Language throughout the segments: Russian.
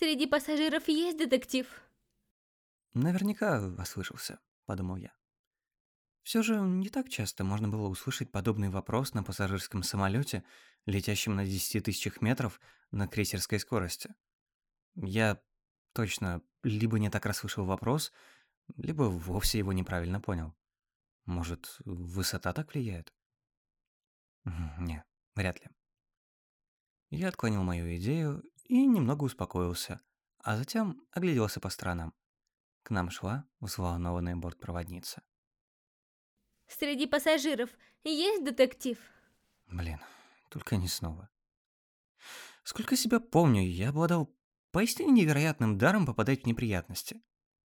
Среди пассажиров есть детектив? Наверняка ослышался, подумал я. Все же не так часто можно было услышать подобный вопрос на пассажирском самолете, летящем на 10 тысячах метров на крейсерской скорости. Я точно либо не так расслышал вопрос, либо вовсе его неправильно понял. Может, высота так влияет? Не, вряд ли. Я отклонил мою идею и немного успокоился, а затем огляделся по сторонам. К нам шла взволнованная бортпроводница. Среди пассажиров есть детектив? Блин, только не снова. Сколько себя помню, я обладал поистине невероятным даром попадать в неприятности.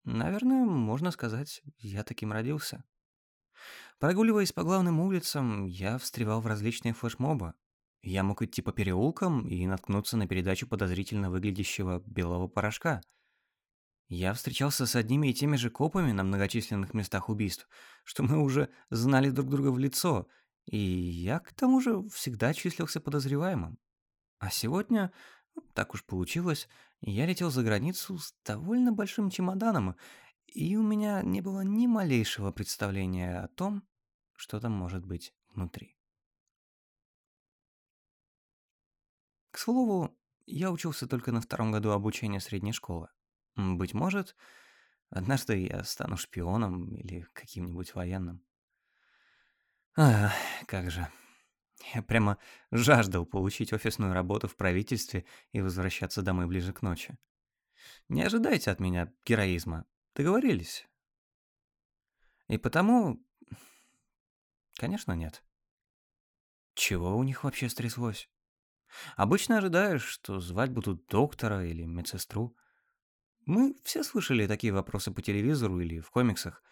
Наверное, можно сказать, я таким родился. Прогуливаясь по главным улицам, я встревал в различные флешмобы. Я мог идти по переулкам и наткнуться на передачу подозрительно выглядящего белого порошка. Я встречался с одними и теми же копами на многочисленных местах убийств, что мы уже знали друг друга в лицо, и я, к тому же, всегда числился подозреваемым. А сегодня, так уж получилось, я летел за границу с довольно большим чемоданом, и у меня не было ни малейшего представления о том, что там может быть внутри. Слову, я учился только на втором году обучения средней школы. Быть может, однажды я стану шпионом или каким-нибудь военным. А, как же. Я прямо жаждал получить офисную работу в правительстве и возвращаться домой ближе к ночи. Не ожидайте от меня героизма. Договорились? И потому... Конечно, нет. Чего у них вообще стряслось? Обычно ожидаешь, что звать будут доктора или медсестру. Мы все слышали такие вопросы по телевизору или в комиксах.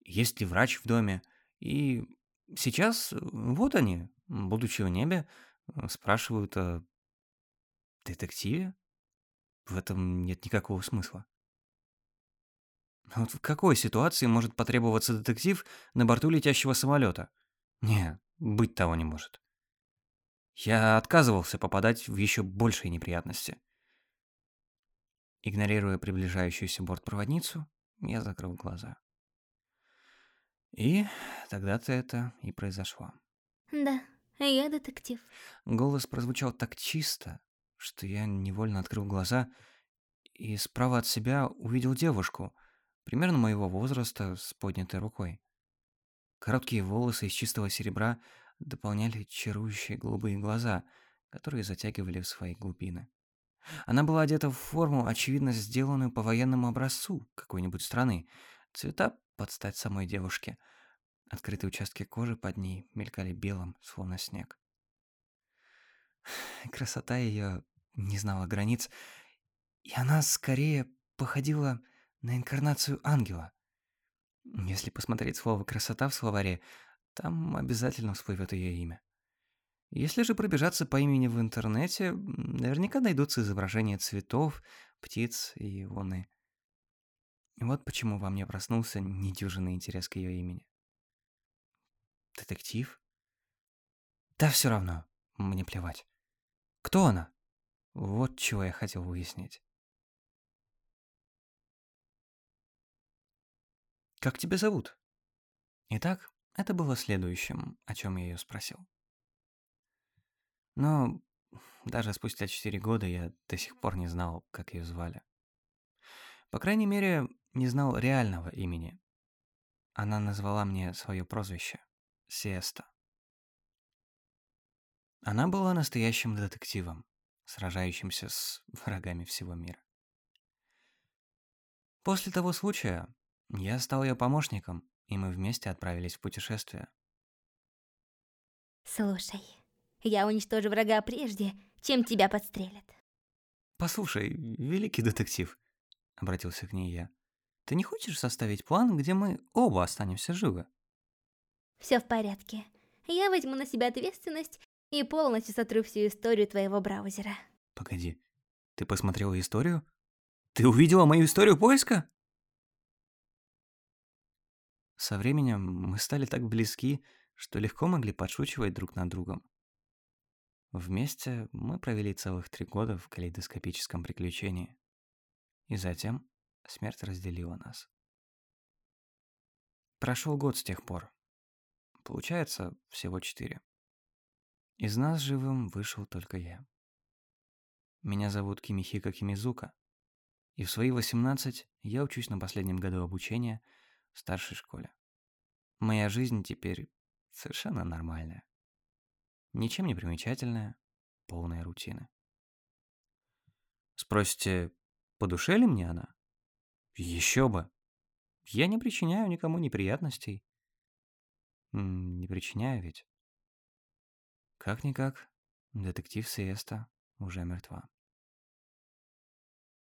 Есть ли врач в доме? И сейчас вот они, будучи в небе, спрашивают о детективе. В этом нет никакого смысла. Вот в какой ситуации может потребоваться детектив на борту летящего самолета? Не, быть того не может. Я отказывался попадать в еще большие неприятности. Игнорируя приближающуюся бортпроводницу, я закрыл глаза. И тогда-то это и произошло. Да, я детектив. Голос прозвучал так чисто, что я невольно открыл глаза и справа от себя увидел девушку, примерно моего возраста, с поднятой рукой. Короткие волосы из чистого серебра дополняли чарующие голубые глаза, которые затягивали в свои глубины. Она была одета в форму, очевидно сделанную по военному образцу какой-нибудь страны. Цвета под стать самой девушке. Открытые участки кожи под ней мелькали белым, словно снег. Красота ее не знала границ, и она скорее походила на инкарнацию ангела. Если посмотреть слово «красота» в словаре, там обязательно всплывет ее имя. Если же пробежаться по имени в интернете, наверняка найдутся изображения цветов, птиц и луны. Вот почему во мне проснулся недюжинный интерес к ее имени. Детектив? Да все равно, мне плевать. Кто она? Вот чего я хотел выяснить. Как тебя зовут? Итак, это было следующим, о чем я ее спросил. Но даже спустя четыре года я до сих пор не знал, как ее звали. По крайней мере, не знал реального имени. Она назвала мне свое прозвище — Сиеста. Она была настоящим детективом, сражающимся с врагами всего мира. После того случая я стал ее помощником и мы вместе отправились в путешествие. Слушай, я уничтожу врага прежде, чем тебя подстрелят. Послушай, великий детектив, обратился к ней я. Ты не хочешь составить план, где мы оба останемся живы? Все в порядке. Я возьму на себя ответственность и полностью сотру всю историю твоего браузера. Погоди, ты посмотрела историю? Ты увидела мою историю поиска? Со временем мы стали так близки, что легко могли подшучивать друг над другом. Вместе мы провели целых три года в калейдоскопическом приключении. И затем смерть разделила нас. Прошел год с тех пор. Получается, всего четыре. Из нас живым вышел только я. Меня зовут Кимихика Кимизука. И в свои 18 я учусь на последнем году обучения в старшей школе. Моя жизнь теперь совершенно нормальная. Ничем не примечательная, полная рутина. Спросите, по душе ли мне она? Еще бы. Я не причиняю никому неприятностей. Не причиняю ведь. Как-никак, детектив Сиеста уже мертва.